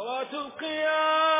صلوات القيام.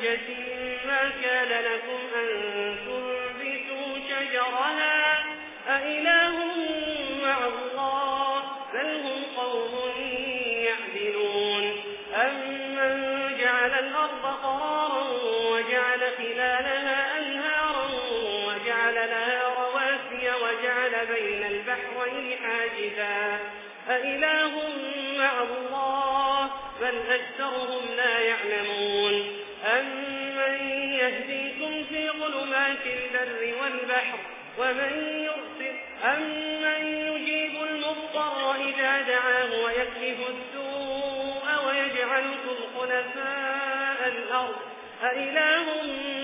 یہ تھی حنفاء الأرض أإله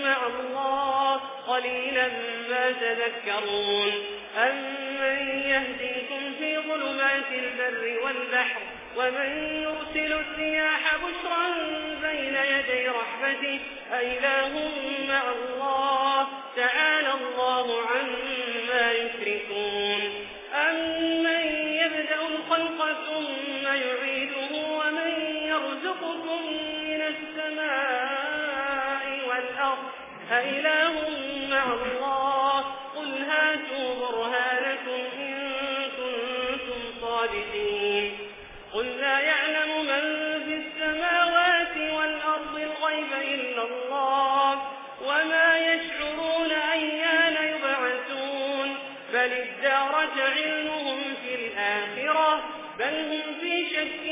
مع الله قليلا ما تذكرون. أمن يهديكم في ظلمات البر والبحر ومن يرسل السياح بشرا بين يدي رحمته أإله مع الله تعالى الله عنه أإله مع الله. قل هاتوا برهانكم إن كنتم صادقين. قل لا يعلم من في السماوات والأرض الغيب إلا الله وما يشعرون أيان يبعثون. بل ادارج علمهم في الآخرة. بل هم في شك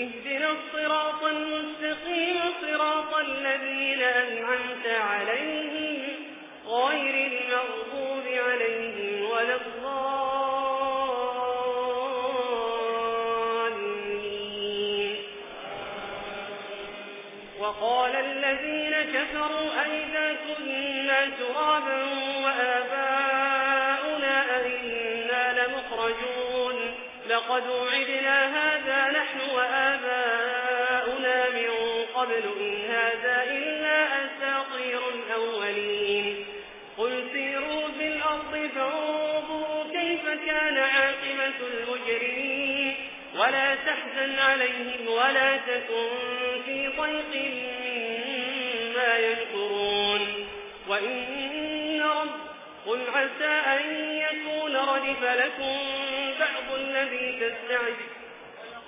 اهدنا الصراط المستقيم صراط الذين أنعمت عليهم غير المغضوب عليهم ولا الظالمين وقال الذين كفروا أئذا كنا ترابا وآباؤنا أئنا لمخرجون لقد وعدنا هذا قبل إن هذا إلا أساطير الأولين. قل سيروا في الأرض فانظروا كيف كان عاقبة المجرمين. ولا تحزن عليهم ولا تكن في طيق مما ينكرون وإن رب قل عسى أن يكون ردف لكم بعض الذي تستعجل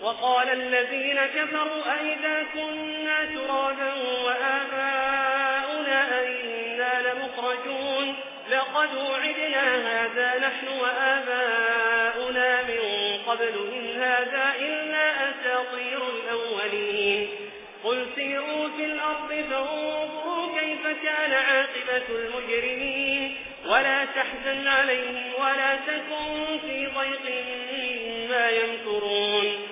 وقال الذين كفروا أئذا كنا ترابا وآباؤنا أئنا لمخرجون لقد وعدنا هذا نحن وآباؤنا من قبل إن هذا إلا أساطير الأولين قل سيروا في الأرض فانظروا كيف كان عاقبة المجرمين ولا تحزن عليهم ولا تكن في ضيق مما يمكرون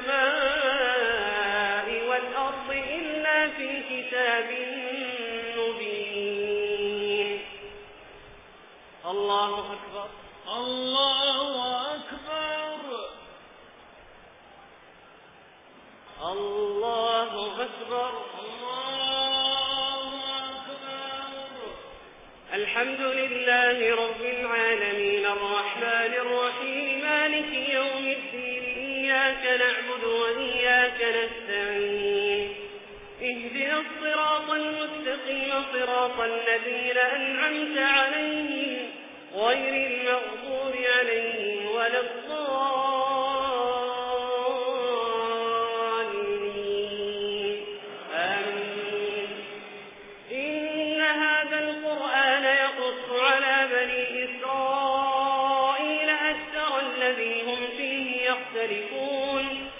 السماء والأرض إلا في كتاب مبين. الله أكبر. الله أكبر. الله أكبر. الحمد لله رب العالمين الرحمن الرحيم مالك يوم الدين إياك نعم نستعين اهدنا الصراط المستقيم صراط الذين أنعمت عليهم غير المغضوب عليهم ولا الضالين. آمين. إن هذا القرآن يقص على بني إسرائيل أكثر الذي هم فيه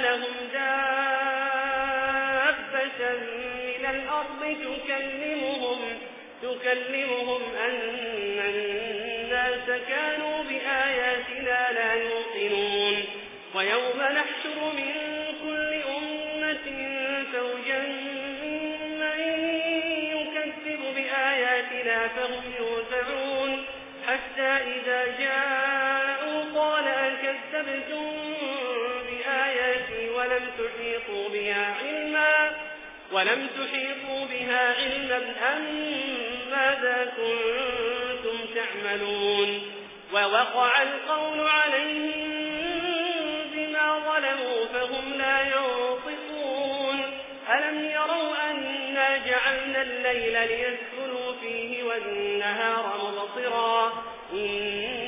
لهم دابة من الأرض تكلمهم, تكلمهم أن الناس كانوا بآياتنا لا يوقنون. ويوم نحشر من كل أمة فوجا ممن يكذب بآياتنا فهم يوزعون. حتى إذا جاءوا قال أكذبتم ولم تحيطوا بها علما ولم تحيطوا بها علما أن ماذا كنتم تعملون؟ ووقع القول عليهم بما ظلموا فهم لا ينطقون. ألم يروا أنا جعلنا الليل ليسكنوا فيه والنهار مبصرا؟ إن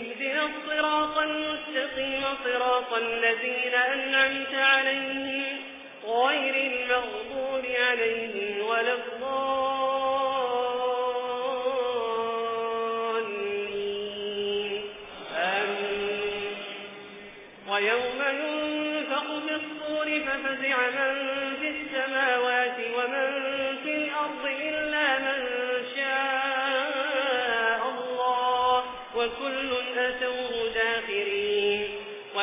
اهدنا الصراط المستقيم صراط الذين أنعمت عليهم غير المغضوب عليهم ولا الظالمين آمين. ويوم ينفق في الصور ففزع من في السماوات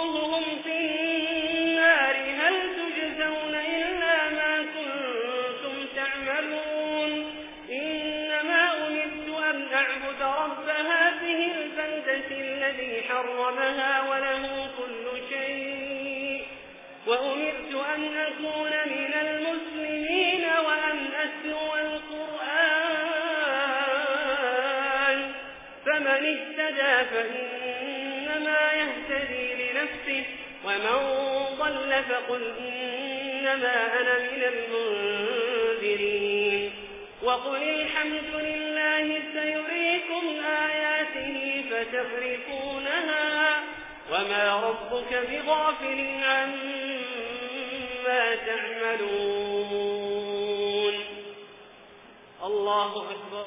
فذوقوه في النار هل تجزون إلا ما كنتم تعملون إنما أمدت أن أعبد رب هذه الفندة الذي حرمها ولها ومن ضل فقل إنما أنا من المنذرين. وقل الحمد لله سيريكم آياته فتفرقونها وما ربك بغافل عما تعملون. الله أكبر.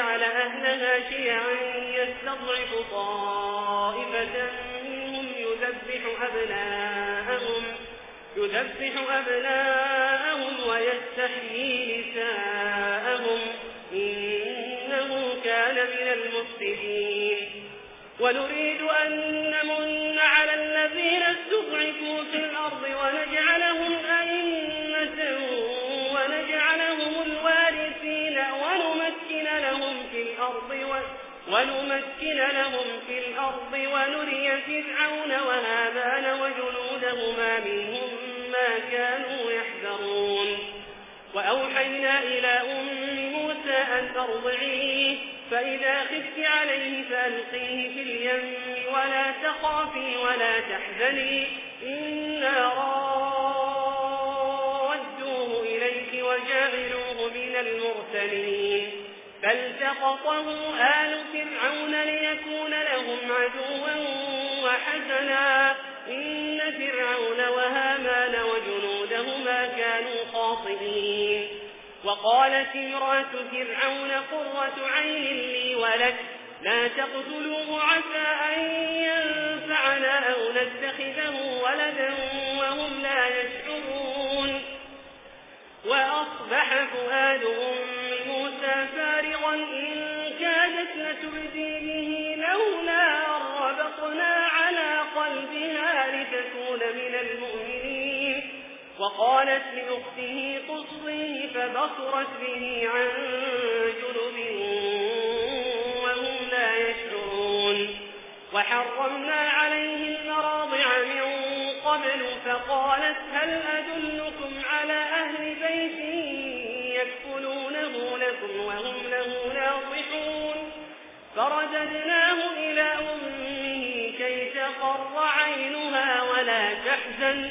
جعل أهلها شيعا يستضعف طائفة منهم يذبح أبناءهم, يذبح أبناءهم ويستحيي نساءهم إنه كان من المفسدين. ونريد أن نمن على الذين استضعفوا في الأرض ونجعل ونمكن لهم في الأرض ونري فرعون وهابان وجنودهما منهم ما كانوا يحذرون. وأوحينا إلى أم موسى أن ترضعيه فإذا خفت عليه فألقيه في اليم ولا تخافي ولا تحزني إنا رادوه إليك وجاعلوه من المرسلين. فالتقطه آل فرعون ليكون لهم عدوا وحسنا إن فرعون وهامان وجنودهما كانوا خاطئين. وقالت امرأة فرعون قرة عين لي ولك. لا تقتلوه عسى أن ينفعنا أو نتخذه ولدا وهم لا يشعرون. وأصبح فؤاده قالت لأخته قصي فبصرت به عن جنب وهم لا يشعرون. وحرمنا عليه المراضع من قبل فقالت هل أدلكم على أهل بيت يكفلونه لكم وهم له ناصحون؟ فرددناه إلى أمه كي تقر عينها ولا تحزن.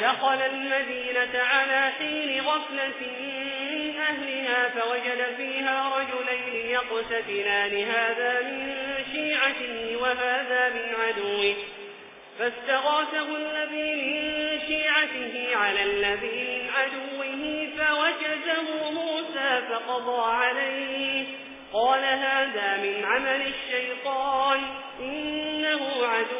دخل المدينة على حين غفلة من أهلها فوجد فيها رجلين يقتتلان. هذا من شيعته وهذا من عدوه. فاستغاثه الذي من شيعته على الذي من عدوه فوجزه موسى فقضى عليه. قال هذا من عمل الشيطان. إنه عدو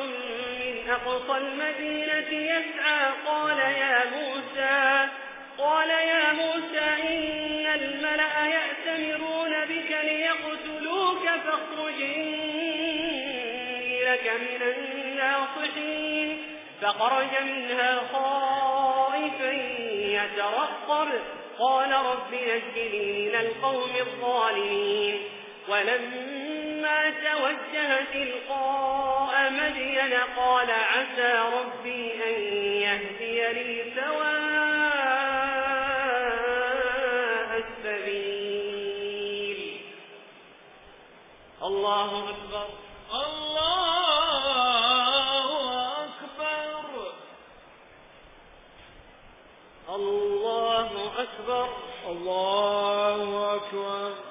أقصى المدينة يسعى قال يا موسى قال يا موسى إن الملأ يأتمرون بك ليقتلوك فاخرج إني لك من الناصحين فخرج منها خائفا يترقب قال رب نجلي من القوم الظالمين ولما توجه تلقاء مدين قال عسى ربي أن يهدي لي سواء السبيل. الله أكبر. الله أكبر. الله أكبر. الله أكبر.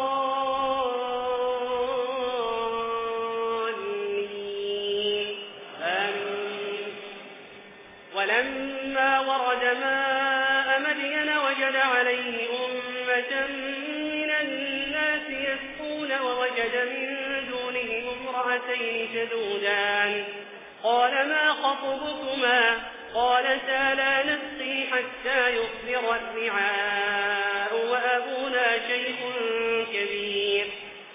امرأتين تذودان قال ما خطبكما؟ قالتا لا نسقي حتى يصبر الرعاء وأبونا شيخ كبير.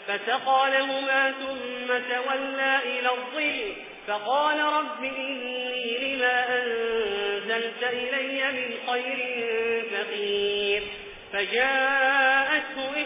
فسقى لهما ثم تولى إلى الظل. فقال رب إني لما أنزلت إلي من خير فقير. فجاءته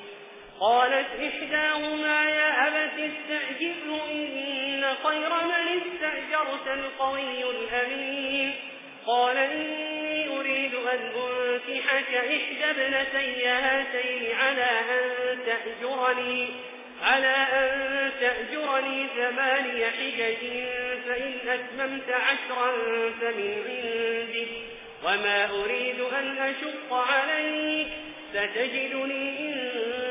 قالت إحداهما يا أبت استأجر إن خير من استأجرت القوي الأمين. قال إني أريد أن أنفحك إحدى ابنتي هاتين على أن تأجرني على أن تأجرني ثماني حجج فإن أتممت عشرا فمن عندك وما أريد أن أشق عليك ستجدني إن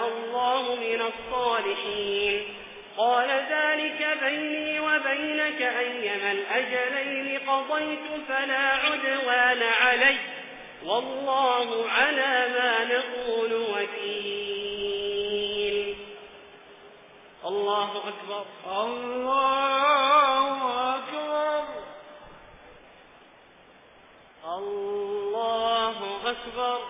الله من الصالحين. قال ذلك بيني وبينك أيما الأجلين قضيت فلا عدوان علي والله على ما نقول وكيل. الله أكبر. الله أكبر. الله أكبر.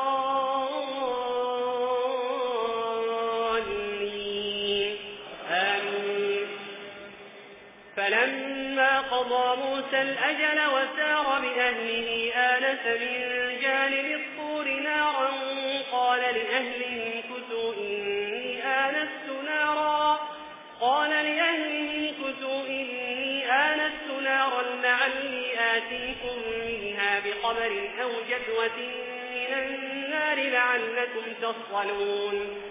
وأوفى الأجل وسار بأهله آنس من جانب الطور نارا قال لأهله كتوا إني آنست نارا قال لأهله كتوا إني آنست نارا لعلي آتيكم منها بقبر أو جدوة من النار لعلكم تصلون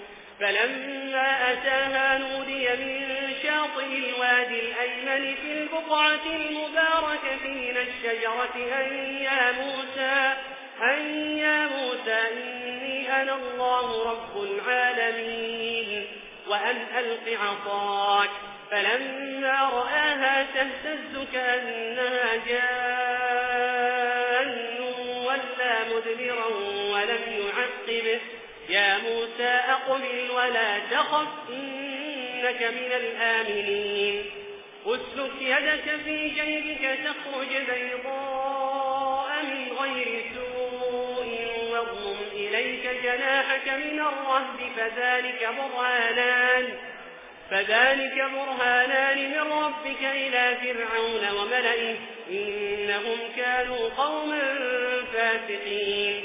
فلما أتاها نودي من شاطئ الوادي الأيمن في البقعة المباركة من الشجرة أن يا موسى, أن يا موسى إني أنا الله رب العالمين. وأن ألق عصاك فلما رآها تهتز كأنها جان. ولا مدبرا ولم يعقبه. يا موسى أقبل ولا تخف إنك من الآمنين. أسلك يدك في جيبك تخرج بيضاء من غير سوء واضم إليك جناحك من الرهب فذلك برهانان فذلك برهانان من ربك إلى فرعون وملئه. إنهم كانوا قوما فاسقين.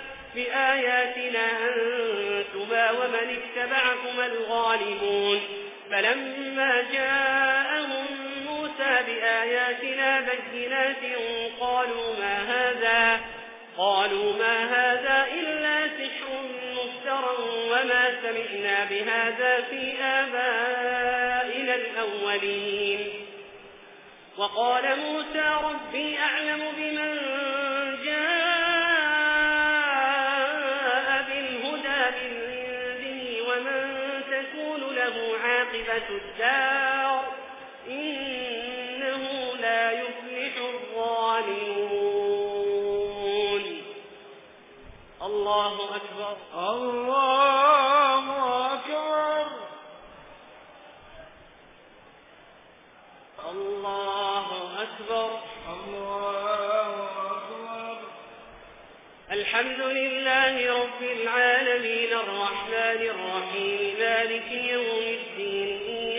بآياتنا أنتما ومن اتبعكم الغالبون فلما جاءهم موسى بآياتنا بينات قالوا ما هذا؟ قالوا ما هذا إلا سحر مفترى وما سمعنا بهذا في آبائنا الأولين. وقال موسى ربي أعلم بمن الدار إنه لا يفلح الظالمون. الله أكبر. الله أكبر. الله أكبر. الله أكبر. الحمد لله رب العالمين الرحمن الرحيم مالك يوم الدين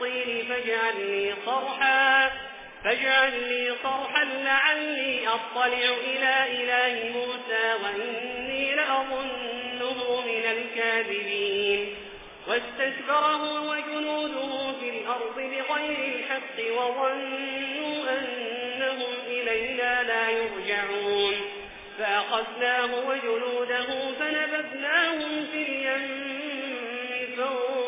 الطين فاجعل لي صرحا فاجعلني صرحا لعلي أطلع إلى إله موسى وإني لأظنه من الكاذبين. واستكبره وجنوده في الأرض بغير الحق وظنوا أنهم إلينا لا يرجعون. فأخذناه وجنوده فنبذناهم في اليم فانظروا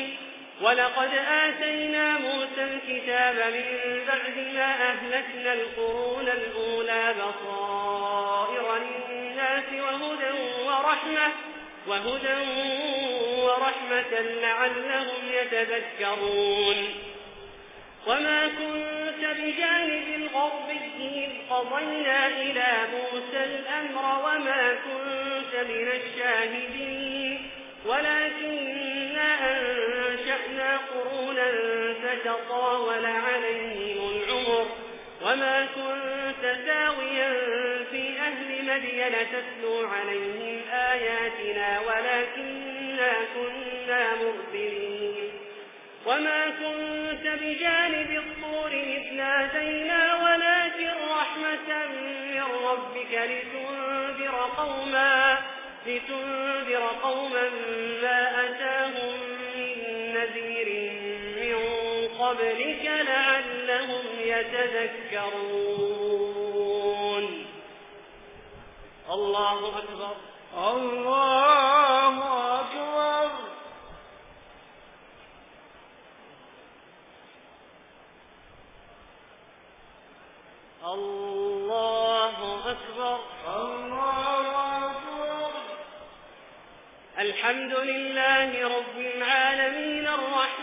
ولقد آتينا موسى الكتاب من بعد ما أهلكنا القرون الأولى بصائر للناس وهدى ورحمة, وهدى ورحمة لعلهم يتذكرون وما كنت بجانب الغرب إذ قضينا إلى موسى الأمر وما كنت من الشاهدين ولكننا أنت قرونا فتطاول عليهم العمر وما كنت ساويا في أهل مدينة تسلو عليهم آياتنا ولكننا كنا مرسلين وما كنت بجانب الطور إذ نادينا ولكن رحمة من ربك لتنذر قوما, لتنذر قوما ما أتاهم قبلك لعلهم يتذكرون. الله أكبر. الله أكبر. الله أكبر. الله أكبر. الحمد لله رب العالمين.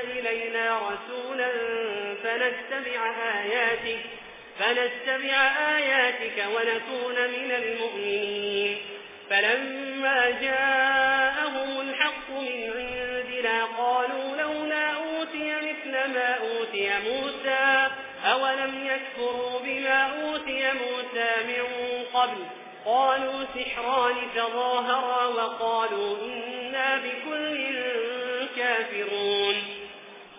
إلينا رسولا فنستمع آياتك فنتبع آياتك ونكون من المؤمنين. فلما جاءهم الحق من عندنا قالوا لولا أوتي مثل ما أوتي موسى أولم يكفروا بما أوتي موسى من قبل؟ قالوا سحران تظاهرا وقالوا إنا بكل كافرون.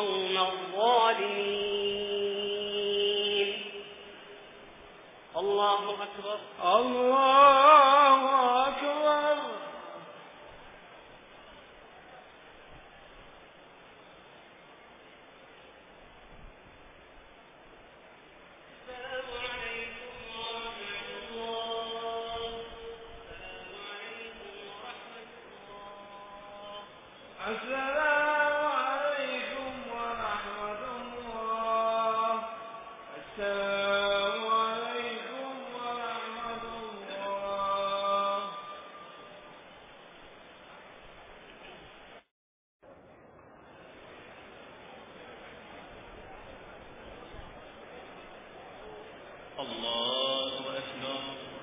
القوم الظالمين. الله أكبر. الله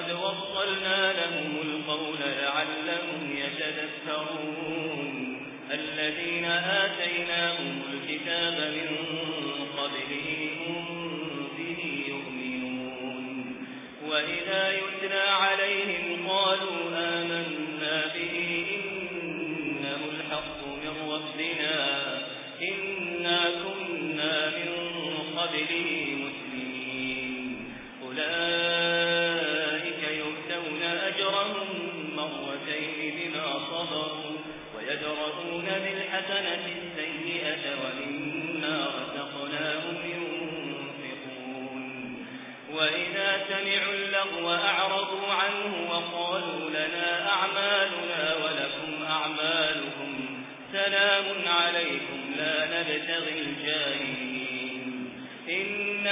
وقد وصلنا لهم القول لعلهم يتذكرون الذين آتيناهم الكتاب من قبلهم به يؤمنون وإذا يؤمنون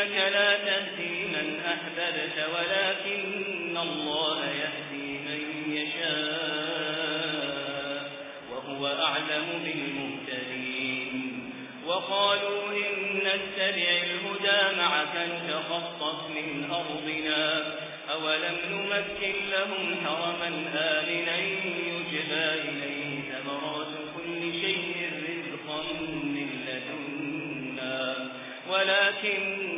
إنك لا تهدي من أحببت ولكن الله يهدي من يشاء وهو أعلم بالمهتدين. وقالوا إن السبع الهدى معك نتخطف من أرضنا. أولم نمكن لهم حرما آمنا يجبى إليه ثمرات كل شيء رزقا من لدنا. ولكن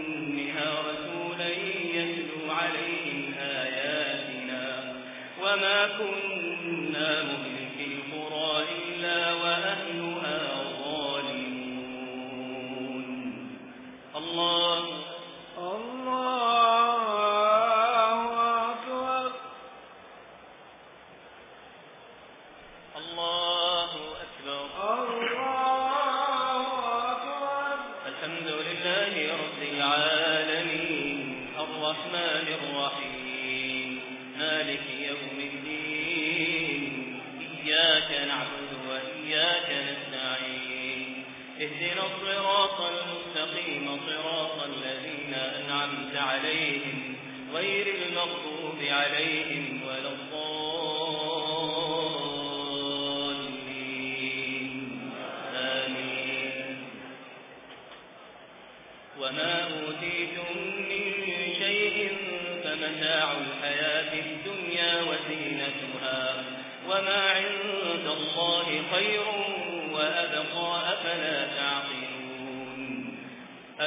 وما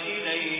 الحكم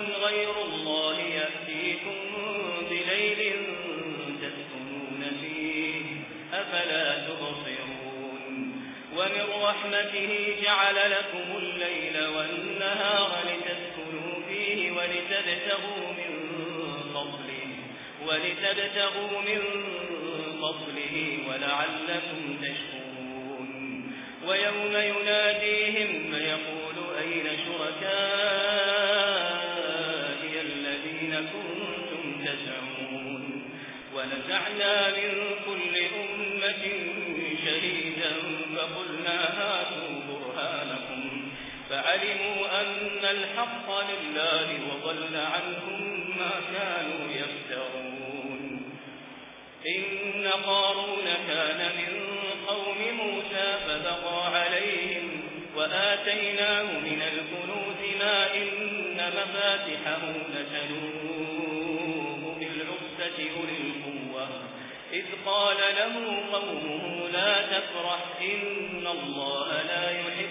رحمته جعل لكم الليل والنهار لتسكنوا فيه ولتبتغوا من فضله ولتبتغوا من فضله ولعلكم تشكرون. ويوم يناديهم فيقول أين شركاء الذين كنتم تزعمون؟ ونزعنا من حقا لله وضل عنهم ما كانوا يفترون إن قارون كان من قوم موسى فبقى عليهم وآتيناه من الكنوز ما إن مفاتحه لتنوه بالعصة أولي القوة إذ قال له قومه لا تفرح إن الله لا يحب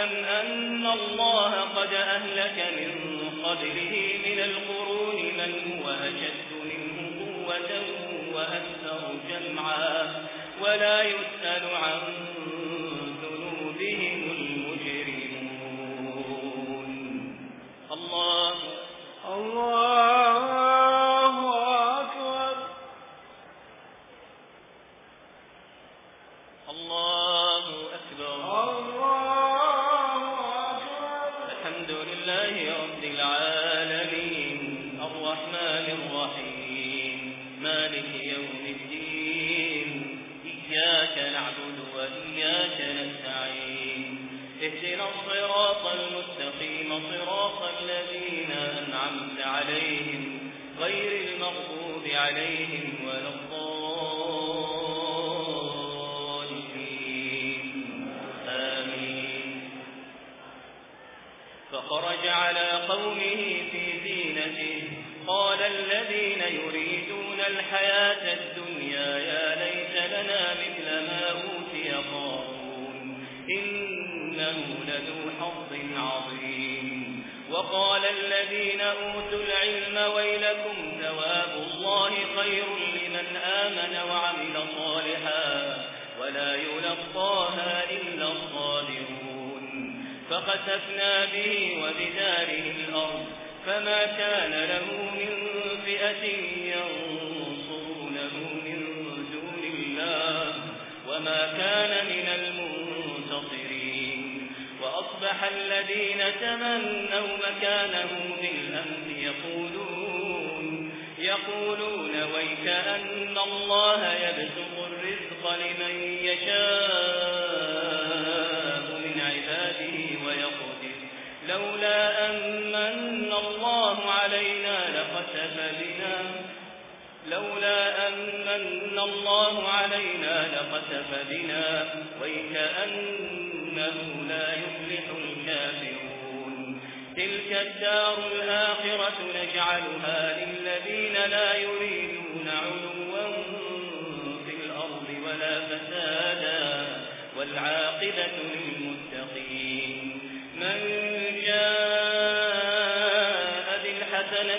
فاعلم أن الله قد أهلك من قبله من القرون من هو أشد منه قوة وأكثر جمعا ولا يسأل عنه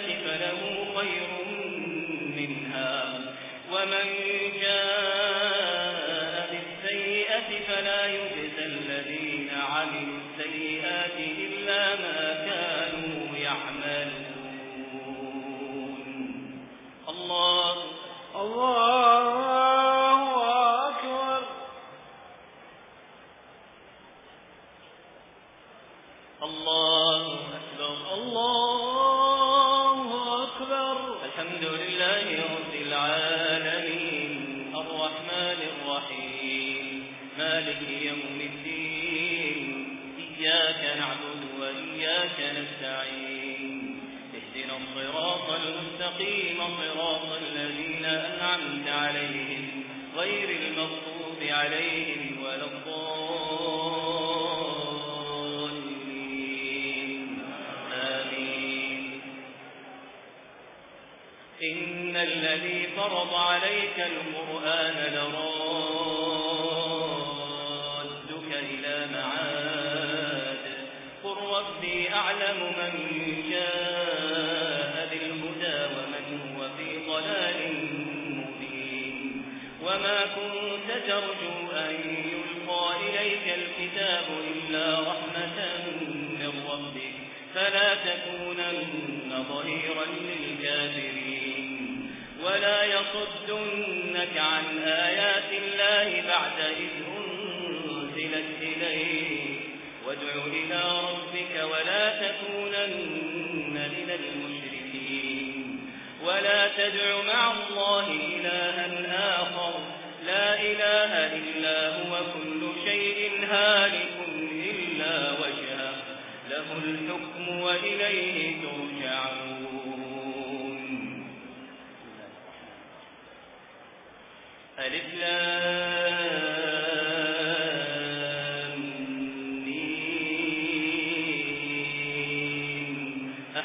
فله خير منها. ومن جاء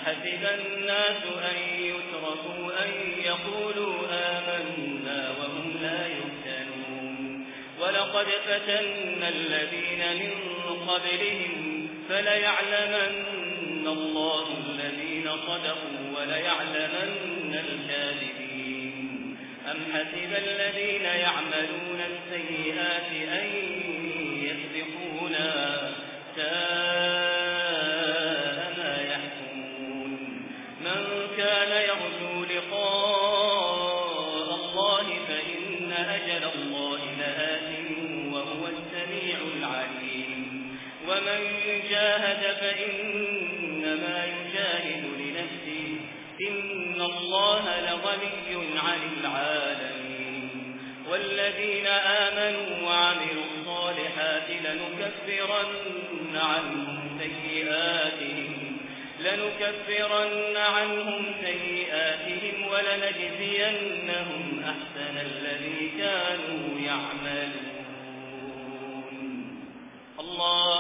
أحسب الناس أن يتركوا أن يقولوا آمنا وهم لا يفتنون. ولقد فتنا الذين من قبلهم فليعلمن الله الذين صدقوا وليعلمن الكاذبين. أم حسب الذين يعملون السيئات أن يسبقونا سائرين لنكفرن عنهم سيئاتهم لنكفرن عنهم سيئاتهم ولنجزينهم أحسن الذي كانوا يعملون. الله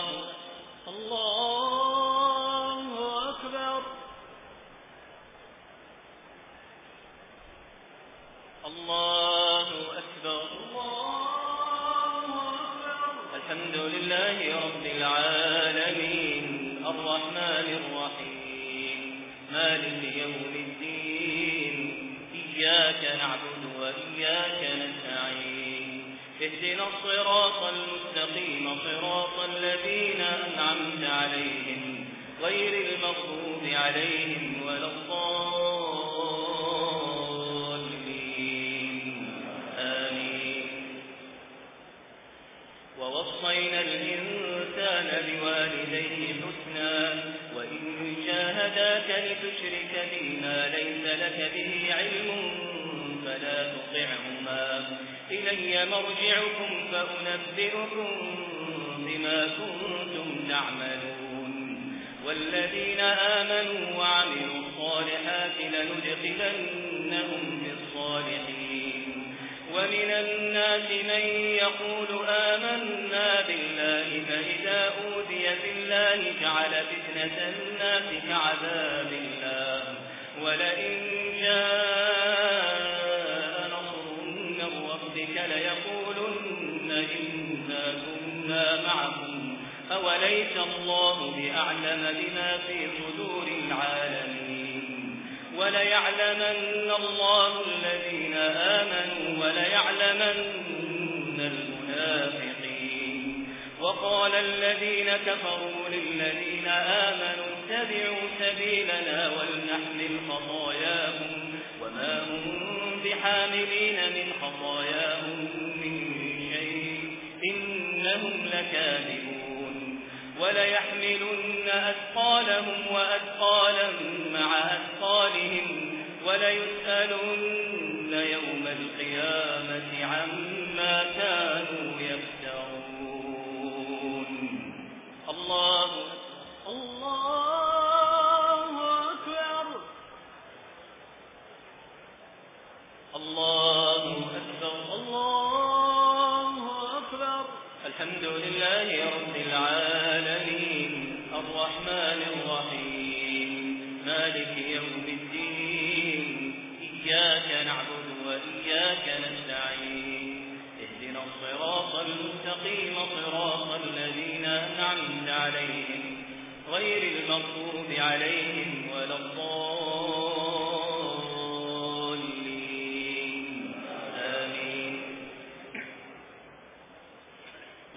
الصراط المستقيم صراط الذين أنعمت عليهم غير المغضوب عليهم ولا الضالين. آمين. ووصينا الإنسان بوالديه حسنا وإن جاهداك لتشرك بما ليس لك به علم فلا تطعهما. إلي مرجعكم فأنبئكم بما كنتم تعملون. والذين آمنوا وعملوا الصالحات لندخلنهم في الصالحين ومن الناس من يقول آمنا بالله فإذا أوذي بالله جعل فتنة الناس كعذاب الله. ولئن جاء أعلم بما في صدور العالمين وليعلمن الله الذين آمنوا وليعلمن المنافقين وقال الذين كفروا للذين آمنوا اتبعوا سبيلنا ولنحن الخطاياهم وما هم بحاملين من خطاياهم من شيء إنهم لكاذبون وليحملن أثقالهم وأثقالا مع أثقالهم وليسألن يوم القيامة عما كانوا يفترون. الله أكبر. الله أكبر. الله أكبر. الحمد لله رب العالمين. المغضوب عليهم ولا الضالين. آمين.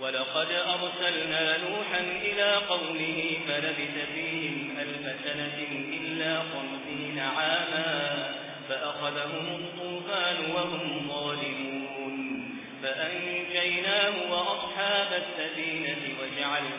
ولقد أرسلنا نوحا إلى قومه فلبث فيهم ألف سنة إلا خمسين عاما فأخذهم الطوفان وهم ظالمون. فأنجيناه وأصحاب السبينة وجعلنا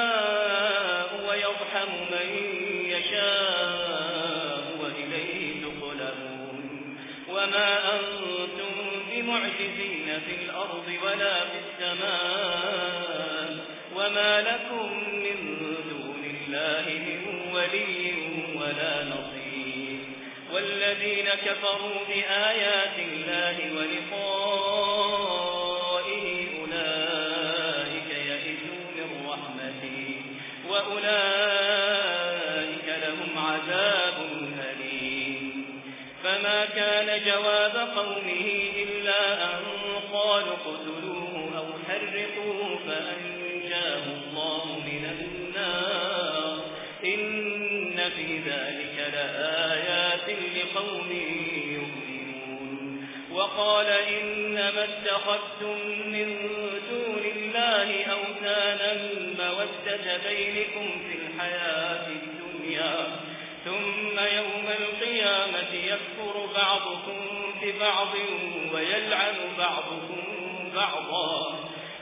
وما لكم من دون الله من ولي ولا نصير والذين كفروا بآيات الله ولقائه أولئك يئذوا من رحمته وأولئك لهم عذاب أليم فما كان جواب قومه إلا أن قالوا اقتلوا فأنجاه الله من النار. إن في ذلك لآيات لقوم يؤمنون. وقال إنما اتخذتم من دون الله أوتانا مودة بينكم في الحياة الدنيا. ثم يوم القيامة يكفر بعضكم ببعض ويلعن بعضكم بعضا.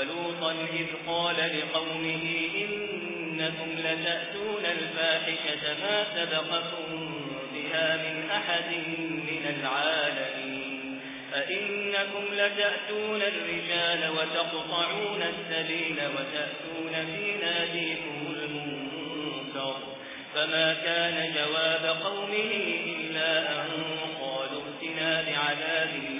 ولوطا إذ قال لقومه إنكم لتأتون الفاحشة ما سبقكم بها من أحد من العالمين فإنكم لتأتون الرجال وتقطعون السبيل وتأتون في ناديكم المنكر فما كان جواب قومه إلا أن قالوا اتنا بعذاب الله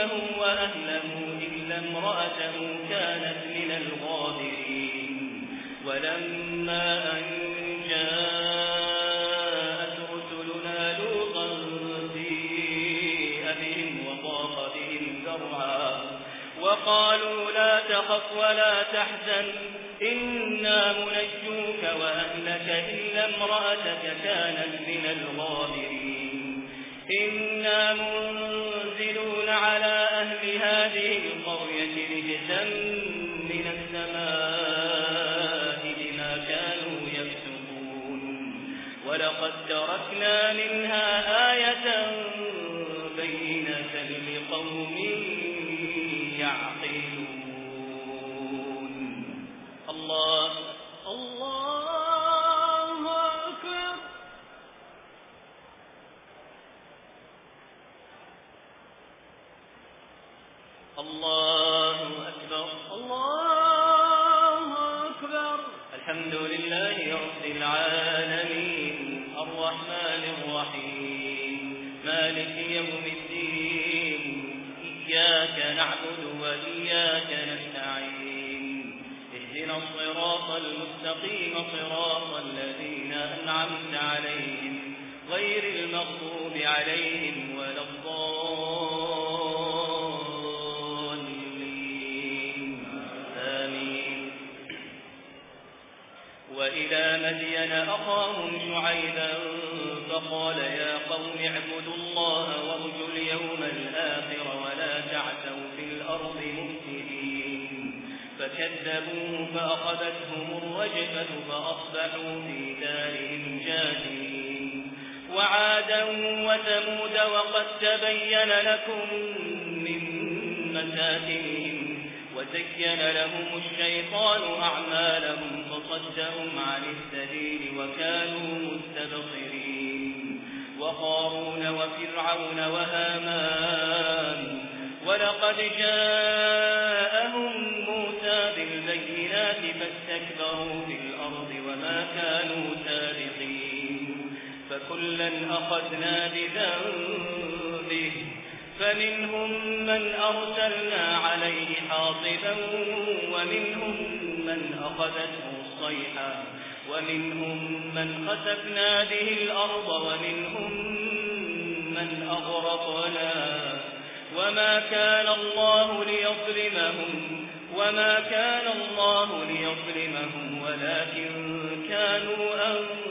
له وأهله إلا امرأته كانت من الغابرين. ولما أن جاءت رسلنا لوطا في بهم وطاق بهم ذرعا وقالوا لا تخف ولا تحزن إنا منجوك وأهلك إلا امرأتك كانت من الغابرين. إنا منجوك المستقيم صراط الذين أنعمت عليهم غير المغضوب عليهم ولا الضالين. آمين. وإلى مدين أخاهم شعيدا فقال يا قوم اعبدوا الله وارجوا اليوم الآخر فكذبوه فأخذتهم الرجفة فأصبحوا في دارهم جاهلين وعادا وثمود وقد تبين لكم من مساكنهم وزين لهم الشيطان أعمالهم فصدهم عن السبيل وكانوا مستبصرين. وقارون وفرعون وهامان ولقد جاءوا كلا أخذنا بذنبه فمنهم من أرسلنا عليه حاطبا ومنهم من أخذته الصيحة ومنهم من خسفنا به الأرض ومنهم من أغرقنا وما كان الله ليظلمهم وما كان الله ليظلمهم ولكن كانوا أنفسهم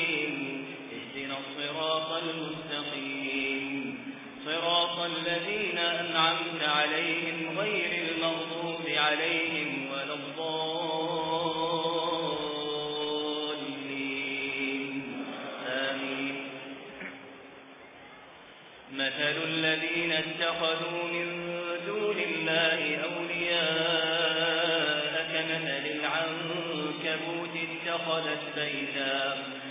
صراط المستقيم. صراط الذين أنعمت عليهم غير المغضوب عليهم ولا الضالين. آمين. مثل الذين اتخذوا من دون الله أولياء كمثل العنكبوت اتخذت بيتاً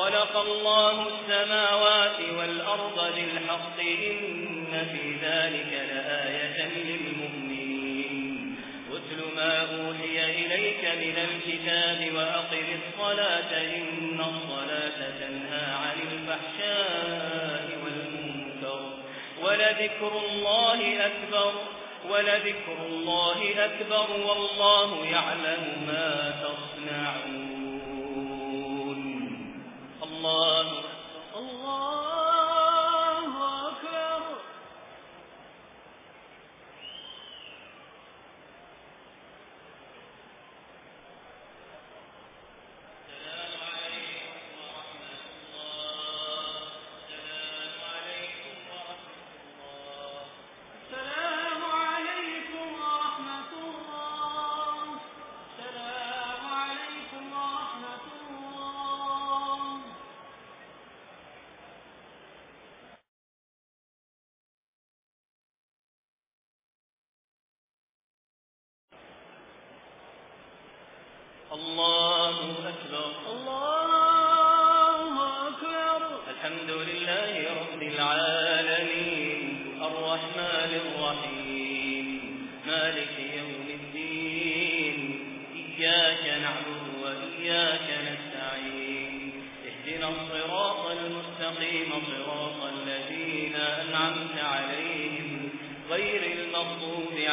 خلق الله السماوات والأرض بالحق إن في ذلك لآية للمؤمنين. أتل ما أوحي إليك من الكتاب وأقل الصلاة إن الصلاة تنهى عن الفحشاء والمنكر. ولذكر الله أكبر ولذكر الله أكبر والله يعلم ما تصنع الله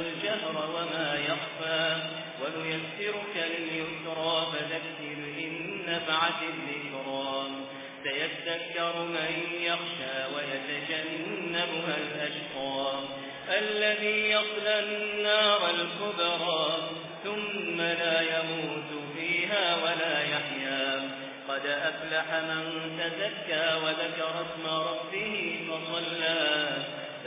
الجهر وما يخفى ونيسرك لليسرى فذكر إن نفعت الذكرى سيذكر من يخشى ويتجنبها الأشقى. الذي يصلى النار الكبرى ثم لا يموت فيها ولا يحيا. قد أفلح من تذكى وذكر اسم ربه فصلاه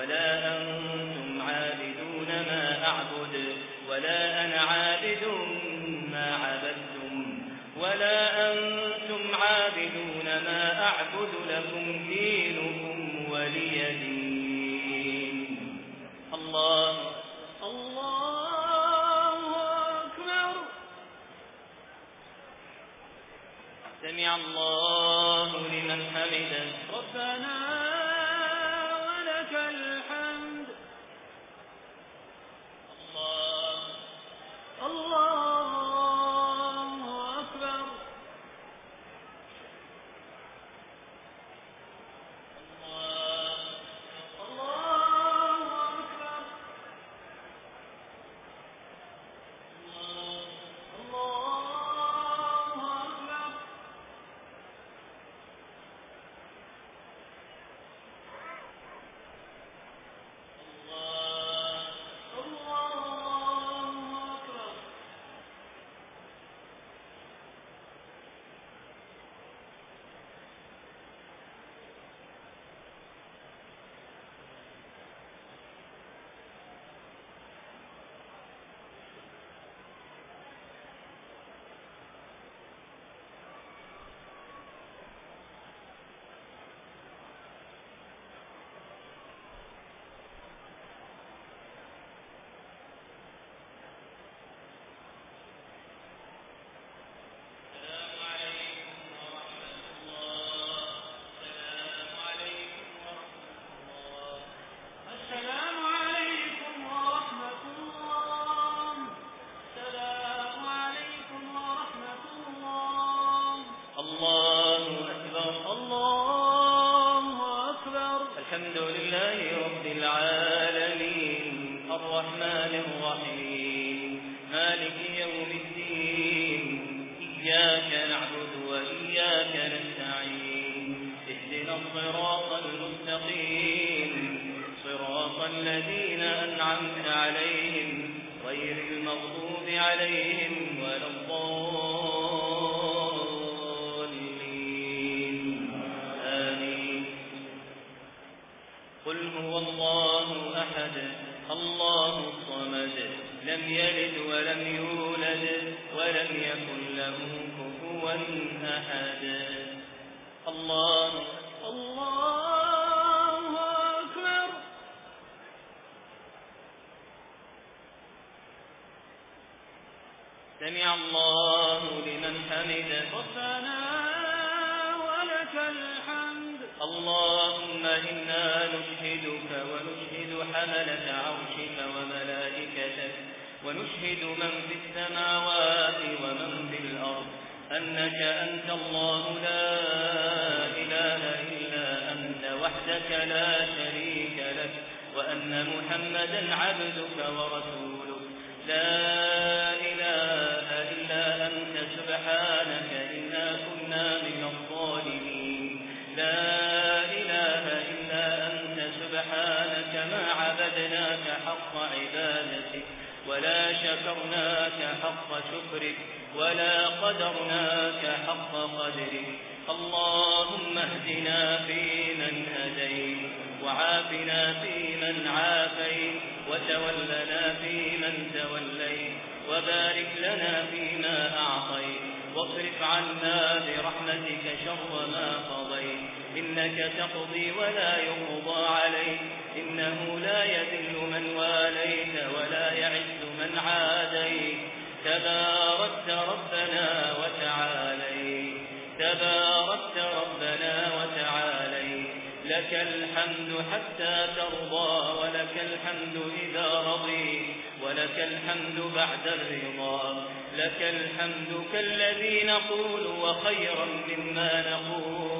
ولا أنتم عابدون ما أعبد ولا أنا عابد ما عبدتم ولا أنتم عابدون ما أعبد لكم دينكم ولي دين. الله الله أكبر. سمع الله. ولا يقضى عليه إنه لا يذل من واليت ولا يعز من عاديت. تباركت ربنا وتعاليت. تباركت ربنا وتعاليت. لك الحمد حتى ترضى ولك الحمد إذا رضيت. ولك الحمد بعد الرضا. لك الحمد كالذي نقول وخيرا مما نقول.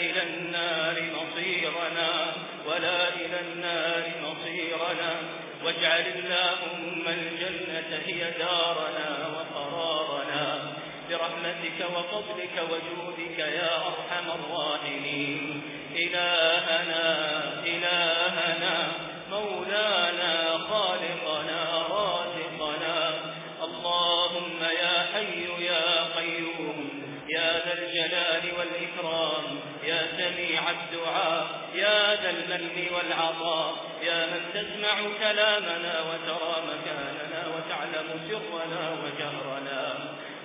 إلى النار مصيرنا ولا إلى النار مصيرنا. واجعل اللهم الجنة هي دارنا وقرارنا. برحمتك وفضلك وجودك يا أرحم الراحمين. إلهنا إلهنا الدعاء. يا ذا المن والعطاء. يا من تسمع كلامنا وترى مكاننا وتعلم سرنا وجهرنا.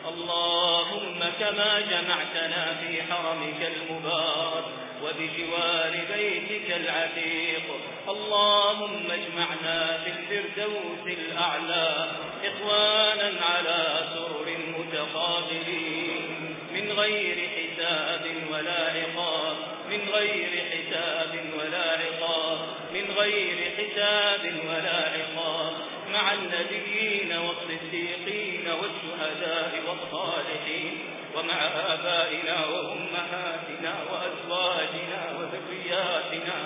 اللهم كما جمعتنا في حرمك المبارك وبجوار بيتك العتيق. اللهم اجمعنا في الفردوس الأعلى. إخوانا على سرر متقابلين. من غير آبائنا وأمهاتنا وأزواجنا وذرياتنا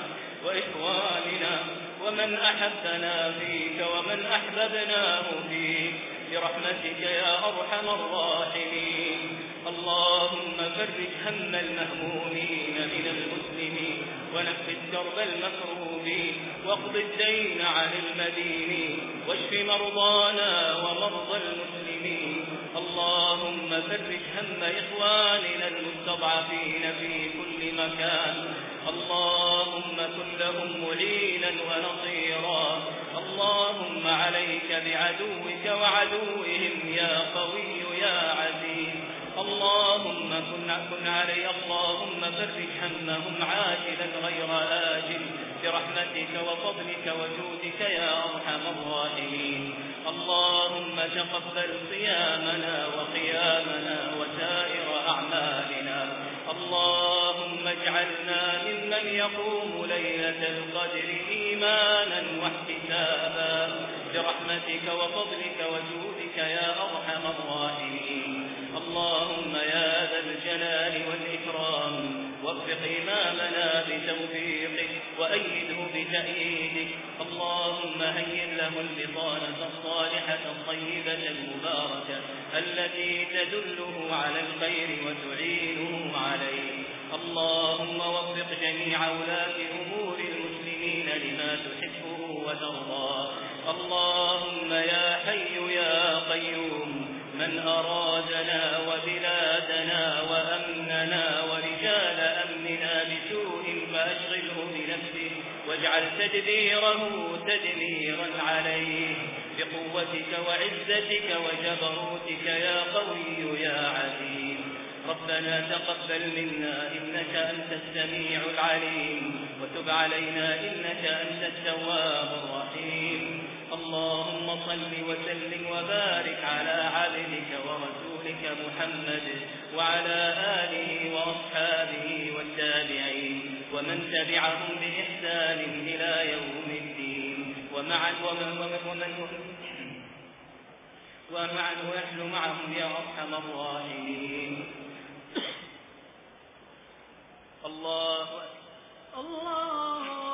وإخواننا ومن أحبنا فيك ومن أحببناه فيك برحمتك يا أرحم الراحمين. اللهم فرج هم المهمومين من المسلمين ونفذ كرب المكروبين واقض الدين عن المدينين واشف مرضانا ومرضى المسلمين. اللهم فرج هم إخواننا المستضعفين في كل مكان. اللهم كن لهم معينا ونصيرا. اللهم عليك بعدوك وعدوهم يا قوي يا عزيز. اللهم كن, كن علي. اللهم فرج همهم عاجلا غير آجل. برحمتك وفضلك وجودك يا أرحم الراحمين. اللهم تقبل صيامنا وقيامنا وسائر أعمالنا. اللهم اجعلنا ممن يقوم ليلة القدر إيمانا واحتسابا. برحمتك وفضلك وجودك يا أرحم الراحمين. اللهم يا ذا الجلال والإكرام. ووفق إمامنا بتوفيقك وأيده بتأييدك اللهم هيئ له البطانة الصالحة الطيبة المباركة التي تدله على الخير وتعينه عليه. اللهم وفق جميع ولاة أمور المسلمين لما تحبه وترضاه اللهم يا حي يا قيوم من أرادنا وبلادنا وأمننا واجعل تدبيره تدميرا عليه بقوتك وعزتك وجبروتك يا قوي يا عزيز. ربنا تقبل منا إنك أنت السميع العليم وتب علينا إنك أنت التواب الرحيم. اللهم صل وسلم وبارك على عبدك ورسولك محمد وعلى آله وأصحابه والتابعين. ومن تبعهم بإحسان إلى يوم الدين. ومع ومن ومن ومن ومع الوحل معهم يا أرحم الراحمين. الله الله